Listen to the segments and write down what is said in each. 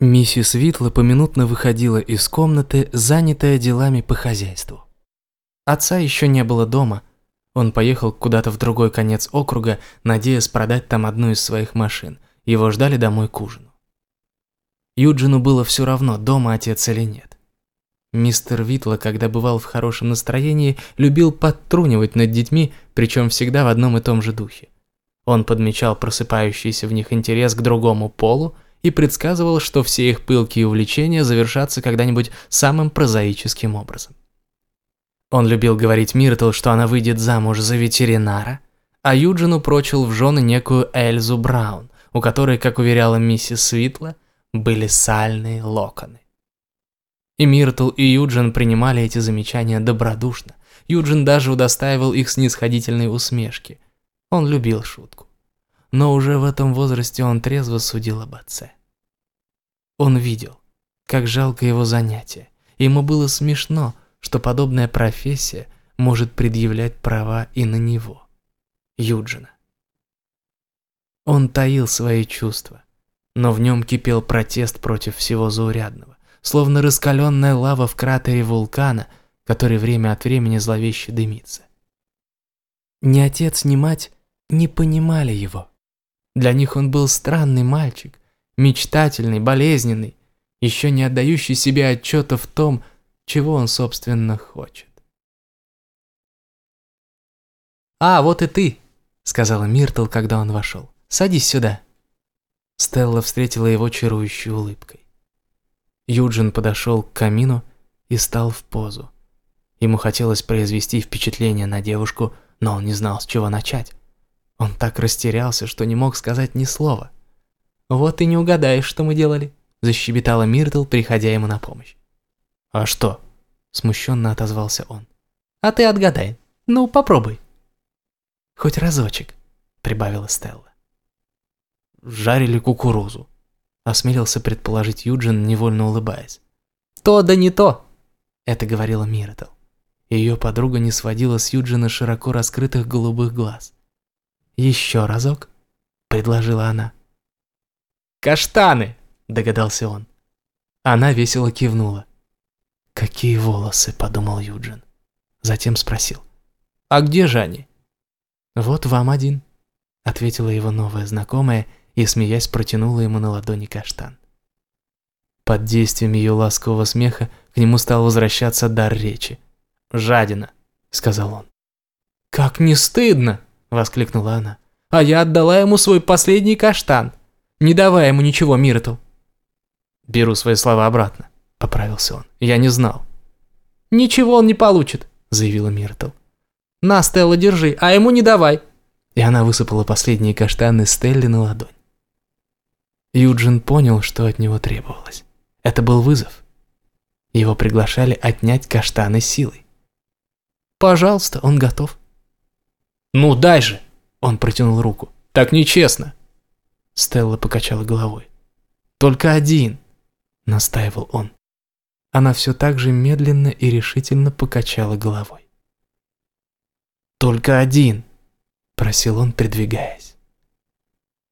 Миссис Витла поминутно выходила из комнаты, занятая делами по хозяйству. Отца еще не было дома. Он поехал куда-то в другой конец округа, надеясь продать там одну из своих машин. Его ждали домой к ужину. Юджину было все равно, дома отец или нет. Мистер Витла, когда бывал в хорошем настроении, любил подтрунивать над детьми, причем всегда в одном и том же духе. Он подмечал просыпающийся в них интерес к другому полу, и предсказывал, что все их пылкие увлечения завершатся когда-нибудь самым прозаическим образом. Он любил говорить Миртл, что она выйдет замуж за ветеринара, а Юджину прочил в жены некую Эльзу Браун, у которой, как уверяла миссис Свитла, были сальные локоны. И Миртл, и Юджин принимали эти замечания добродушно. Юджин даже удостаивал их снисходительной усмешки. Он любил шутку но уже в этом возрасте он трезво судил об отце. Он видел, как жалко его занятие. Ему было смешно, что подобная профессия может предъявлять права и на него, Юджина. Он таил свои чувства, но в нем кипел протест против всего заурядного, словно раскаленная лава в кратере вулкана, который время от времени зловеще дымится. Ни отец, ни мать не понимали его. Для них он был странный мальчик, мечтательный, болезненный, еще не отдающий себе отчета в том, чего он, собственно, хочет. «А, вот и ты», — сказала Миртл, когда он вошел. «Садись сюда». Стелла встретила его чарующей улыбкой. Юджин подошел к камину и стал в позу. Ему хотелось произвести впечатление на девушку, но он не знал, с чего начать. Он так растерялся, что не мог сказать ни слова. «Вот и не угадаешь, что мы делали», – защебетала Миртл, приходя ему на помощь. «А что?» – смущенно отозвался он. «А ты отгадай. Ну, попробуй». «Хоть разочек», – прибавила Стелла. «Жарили кукурузу», – осмелился предположить Юджин, невольно улыбаясь. «То да не то», – это говорила Миртл. Ее подруга не сводила с Юджина широко раскрытых голубых глаз. «Еще разок?» – предложила она. «Каштаны!» – догадался он. Она весело кивнула. «Какие волосы!» – подумал Юджин. Затем спросил. «А где же они?» «Вот вам один», – ответила его новая знакомая и, смеясь, протянула ему на ладони каштан. Под действием ее ласкового смеха к нему стал возвращаться дар речи. «Жадина», – сказал он. «Как не стыдно!» – воскликнула она. «А я отдала ему свой последний каштан, не давая ему ничего, Миртл». «Беру свои слова обратно», – поправился он. «Я не знал». «Ничего он не получит», – заявила Миртл. «На, Стелла, держи, а ему не давай». И она высыпала последние каштаны Стелли на ладонь. Юджин понял, что от него требовалось. Это был вызов. Его приглашали отнять каштаны силой. «Пожалуйста, он готов». «Ну, дай же!» Он протянул руку. «Так нечестно!» Стелла покачала головой. «Только один!» Настаивал он. Она все так же медленно и решительно покачала головой. «Только один!» Просил он, придвигаясь.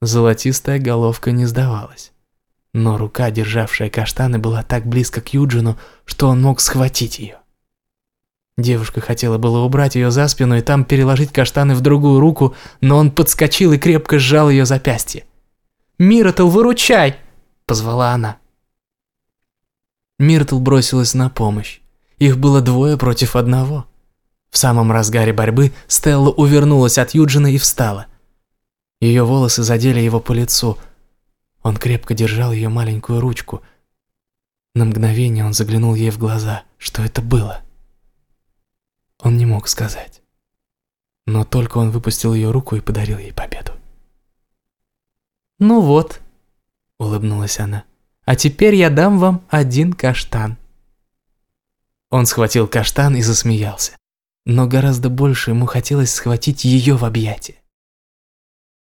Золотистая головка не сдавалась. Но рука, державшая каштаны, была так близко к Юджину, что он мог схватить ее. Девушка хотела было убрать ее за спину и там переложить каштаны в другую руку, но он подскочил и крепко сжал ее запястье. «Миртл, выручай!» – позвала она. Миртл бросилась на помощь. Их было двое против одного. В самом разгаре борьбы Стелла увернулась от Юджина и встала. Ее волосы задели его по лицу. Он крепко держал ее маленькую ручку. На мгновение он заглянул ей в глаза. Что это было? Он не мог сказать. Но только он выпустил ее руку и подарил ей победу. «Ну вот», — улыбнулась она, — «а теперь я дам вам один каштан». Он схватил каштан и засмеялся, но гораздо больше ему хотелось схватить ее в объятия.